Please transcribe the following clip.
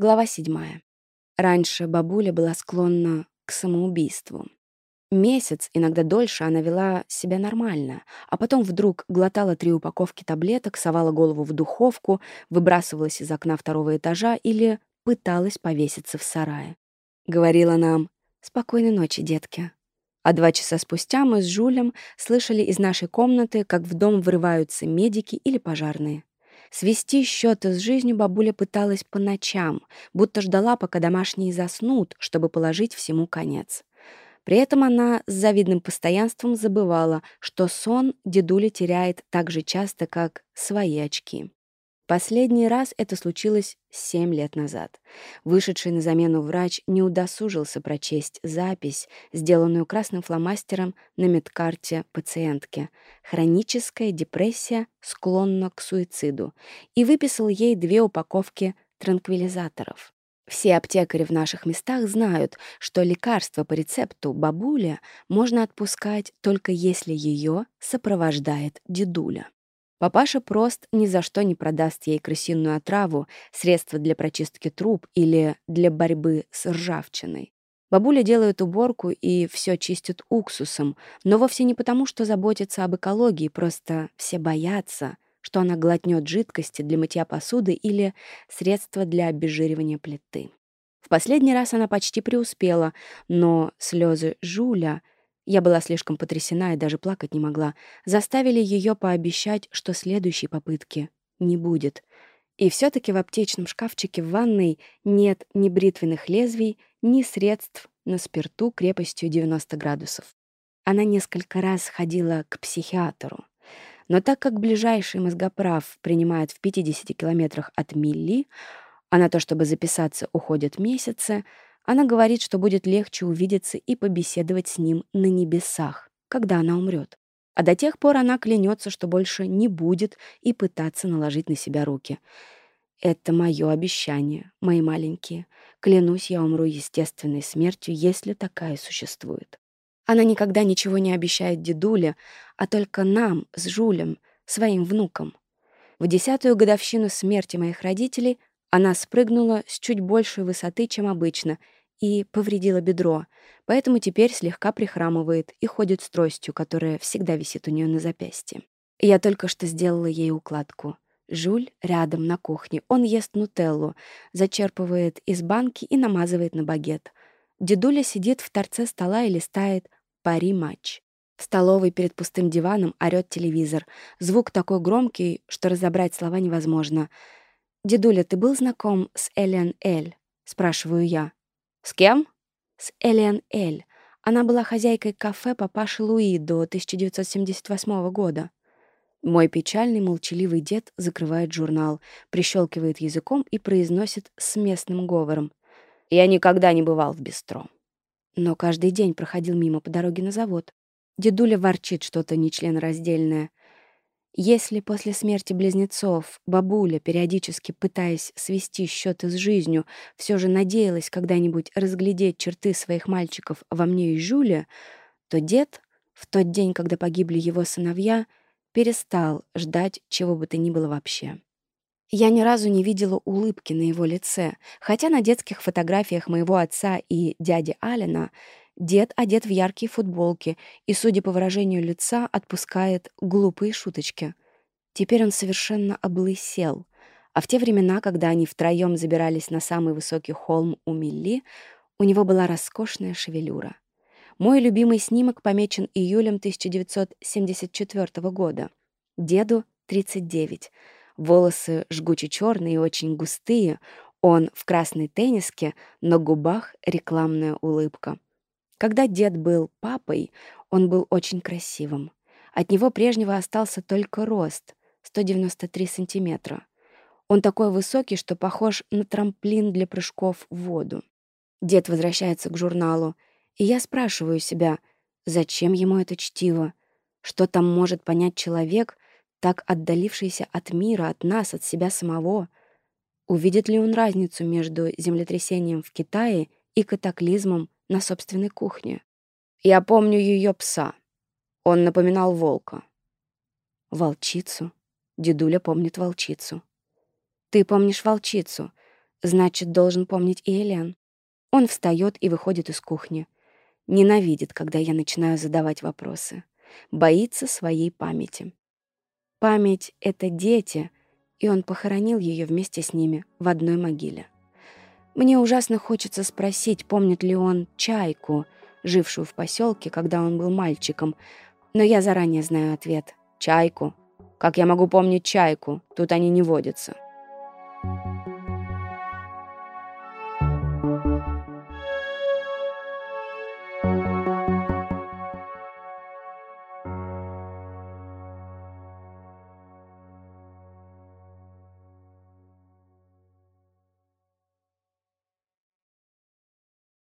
Глава 7. Раньше бабуля была склонна к самоубийству. Месяц, иногда дольше, она вела себя нормально, а потом вдруг глотала три упаковки таблеток, совала голову в духовку, выбрасывалась из окна второго этажа или пыталась повеситься в сарае. Говорила нам «Спокойной ночи, детки». А два часа спустя мы с Жулем слышали из нашей комнаты, как в дом врываются медики или пожарные. Свести счеты с жизнью бабуля пыталась по ночам, будто ждала, пока домашние заснут, чтобы положить всему конец. При этом она с завидным постоянством забывала, что сон дедуля теряет так же часто, как свои очки. Последний раз это случилось семь лет назад. Вышедший на замену врач не удосужился прочесть запись, сделанную красным фломастером на медкарте пациентки. Хроническая депрессия склонна к суициду. И выписал ей две упаковки транквилизаторов. Все аптекари в наших местах знают, что лекарство по рецепту бабуля можно отпускать только если ее сопровождает дедуля. Папаша прост ни за что не продаст ей крысиную отраву, средства для прочистки труб или для борьбы с ржавчиной. Бабуля делает уборку и все чистит уксусом, но вовсе не потому, что заботится об экологии, просто все боятся, что она глотнет жидкости для мытья посуды или средства для обезжиривания плиты. В последний раз она почти преуспела, но слезы Жуля — я была слишком потрясена и даже плакать не могла, заставили ее пообещать, что следующей попытки не будет. И все-таки в аптечном шкафчике в ванной нет ни бритвенных лезвий, ни средств на спирту крепостью 90 градусов. Она несколько раз ходила к психиатру. Но так как ближайший мозгоправ принимает в 50 километрах от Милли, а на то, чтобы записаться, уходят месяцы — она говорит, что будет легче увидеться и побеседовать с ним на небесах, когда она умрет. А до тех пор она клянется, что больше не будет и пытаться наложить на себя руки. Это мое обещание, мои маленькие. Клянусь, я умру естественной смертью, если такая существует. Она никогда ничего не обещает дедуле, а только нам с Жулем, своим внукам. В десятую годовщину смерти моих родителей она спрыгнула с чуть большей высоты, чем обычно — и повредила бедро, поэтому теперь слегка прихрамывает и ходит с тростью, которая всегда висит у нее на запястье. Я только что сделала ей укладку. Жуль рядом на кухне. Он ест нутеллу, зачерпывает из банки и намазывает на багет. Дедуля сидит в торце стола и листает «Пари-матч». В столовой перед пустым диваном орёт телевизор. Звук такой громкий, что разобрать слова невозможно. «Дедуля, ты был знаком с Элен Эль?» — спрашиваю я. «С кем?» «С Элен Эль. Она была хозяйкой кафе Папаша Луи до 1978 года». Мой печальный молчаливый дед закрывает журнал, прищелкивает языком и произносит с местным говором. «Я никогда не бывал в бистро». Но каждый день проходил мимо по дороге на завод. Дедуля ворчит что-то нечленораздельное. Если после смерти близнецов бабуля, периодически пытаясь свести счеты с жизнью, все же надеялась когда-нибудь разглядеть черты своих мальчиков во мне и Жюля, то дед, в тот день, когда погибли его сыновья, перестал ждать чего бы то ни было вообще. Я ни разу не видела улыбки на его лице, хотя на детских фотографиях моего отца и дяди Алина Дед одет в яркие футболки и, судя по выражению лица, отпускает глупые шуточки. Теперь он совершенно облысел. А в те времена, когда они втроем забирались на самый высокий холм у Милли, у него была роскошная шевелюра. Мой любимый снимок помечен июлем 1974 года. Деду 39. Волосы жгуче черные и очень густые. Он в красной тенниске, на губах рекламная улыбка. Когда дед был папой, он был очень красивым. От него прежнего остался только рост — 193 сантиметра. Он такой высокий, что похож на трамплин для прыжков в воду. Дед возвращается к журналу, и я спрашиваю себя, зачем ему это чтиво? Что там может понять человек, так отдалившийся от мира, от нас, от себя самого? Увидит ли он разницу между землетрясением в Китае и катаклизмом на собственной кухне. Я помню ее пса. Он напоминал волка. Волчицу. Дедуля помнит волчицу. Ты помнишь волчицу. Значит, должен помнить и Элен. Он встает и выходит из кухни. Ненавидит, когда я начинаю задавать вопросы. Боится своей памяти. Память — это дети, и он похоронил ее вместе с ними в одной могиле. Мне ужасно хочется спросить, помнит ли он чайку, жившую в поселке, когда он был мальчиком, но я заранее знаю ответ. Чайку. Как я могу помнить чайку? Тут они не водятся. Thank you.